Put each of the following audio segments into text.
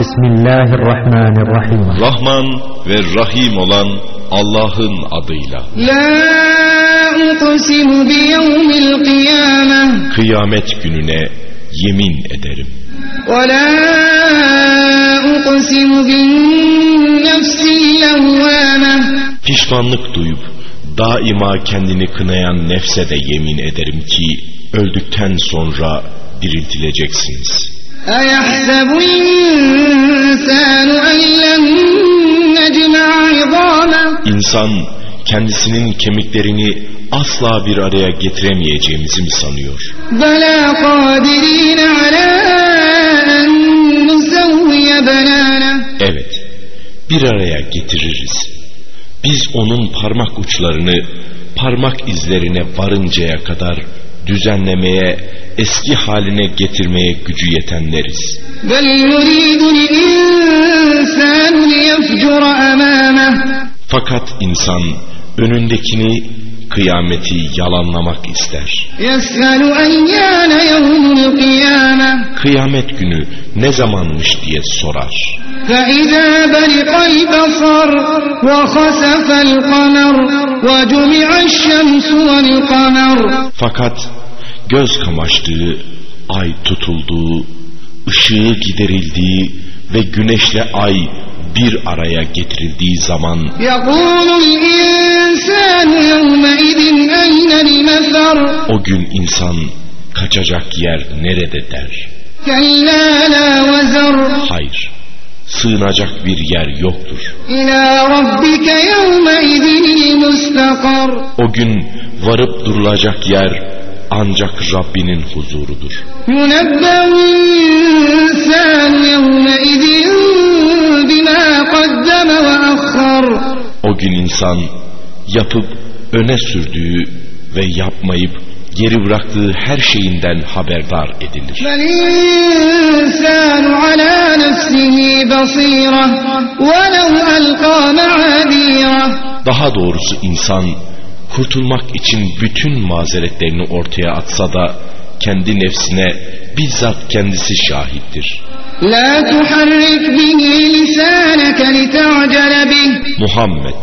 Bismillahirrahmanirrahim. Rahman ve Rahim olan Allah'ın adıyla. La uqsimu biyevmil kıyamah. Kıyamet gününe yemin ederim. Ve la uqsimu bin nefsil Pişmanlık duyup daima kendini kınayan nefse de yemin ederim ki öldükten sonra diriltileceksiniz. أيحسب الإنسان أن لن نجمع عظامه İnsan kendisinin kemiklerini asla bir araya getiremeyeceğimizi mi sanıyor? بلى قادرين على أن نسوي بنانه Evet, bir araya getiririz. Biz onun parmak uçlarını parmak izlerine varıncaya kadar düzenlemeye, eski haline getirmeye gücü yetenleriz. Fakat insan önündekini kıyameti yalanlamak ister. يسأل أيان يوم القيامة Kıyamet günü ne zamanmış diye sorar. فإذا برق البصر وخسف القمر وجمع الشمس والقمر Fakat göz kamaştığı, ay tutulduğu, ışığı giderildiği ve güneşle ay bir araya getirildiği zaman o gün insan kaçacak yer nerede der. Hayır, sığınacak bir yer yoktur. O gün varıp durulacak yer ancak Rabbinin huzurudur. O gün insan yapıp öne sürdüğü ve yapmayıp geri bıraktığı her şeyinden haberdar edilir. Daha doğrusu insan kurtulmak için bütün mazeretlerini ortaya atsa da kendi nefsine bizzat kendisi şahittir. La tuharrik. Muhammed,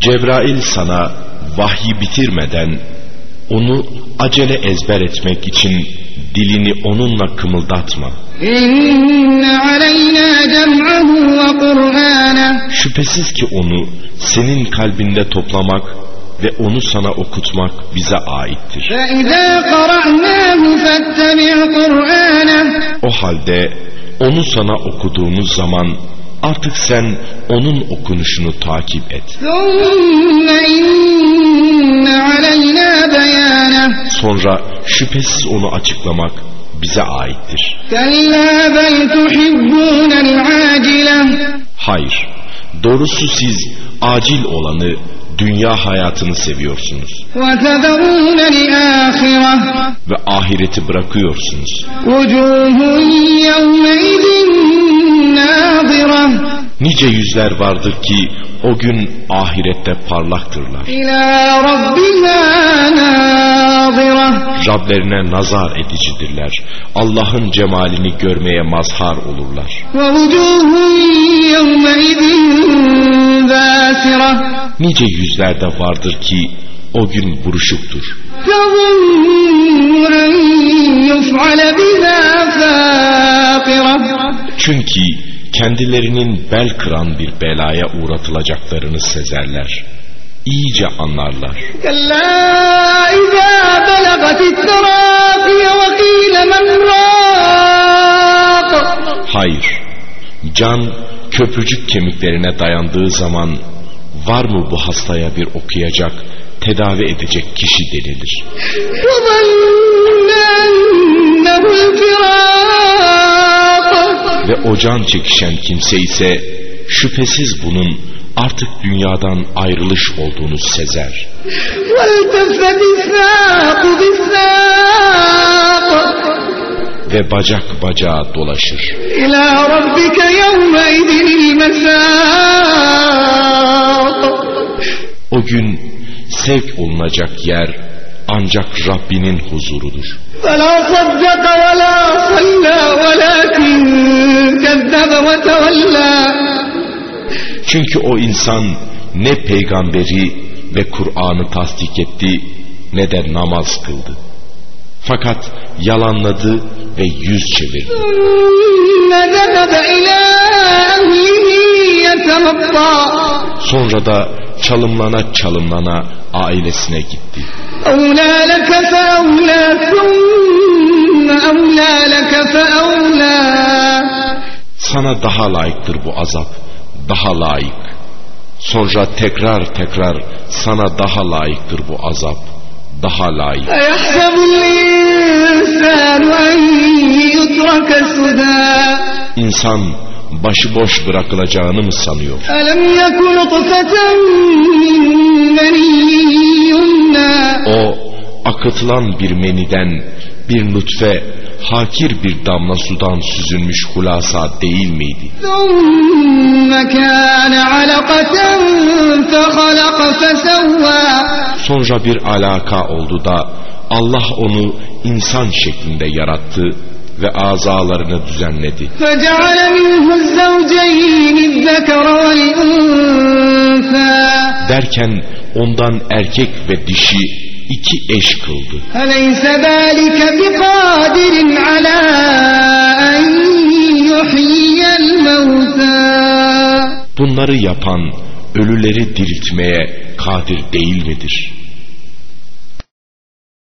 Cebrail sana vahyi bitirmeden onu acele ezber etmek için dilini onunla kımıldatma. Şüphesiz ki onu senin kalbinde toplamak ve onu sana okutmak bize aittir. O halde onu sana okuduğumuz zaman artık sen onun okunuşunu takip et. Sonra şüphesiz onu açıklamak bize aittir. Hayır, doğrusu siz acil olanı dünya hayatını seviyorsunuz. Ve ahireti bırakıyorsunuz. Nice yüzler vardır ki o gün ahirette parlaktırlar. Rablerine nazar edicidirler. Allah'ın cemalini görmeye mazhar olurlar. Nice yüzlerde vardır ki o gün buruşuktur. Çünkü kendilerinin bel kıran bir belaya uğratılacaklarını sezerler iyice anlarlar. Hayır, can köprücük kemiklerine dayandığı zaman var mı bu hastaya bir okuyacak, tedavi edecek kişi denilir. Ve o can çekişen kimse ise şüphesiz bunun artık dünyadan ayrılış olduğunu sezer. Ve bacak bacağa dolaşır. O gün sevk olunacak yer ancak Rabbinin huzurudur. Çünkü o insan ne peygamberi ve Kur'an'ı tasdik etti ne de namaz kıldı. Fakat yalanladı ve yüz çevirdi. Sonra da çalımlana çalımlana ailesine gitti. Sana daha layıktır bu azap daha layık. Sonra tekrar tekrar sana daha layıktır bu azap, daha layık. İnsan başıboş bırakılacağını mı sanıyor? O akıtılan bir meniden, bir nutfe, hakir bir damla sudan süzülmüş hulasa değil miydi? Sonra bir alaka oldu da Allah onu insan şeklinde yarattı ve azalarını düzenledi. Derken ondan erkek ve dişi iki eş kıldı. Bunları yapan ölüleri diriltmeye kadir değil midir?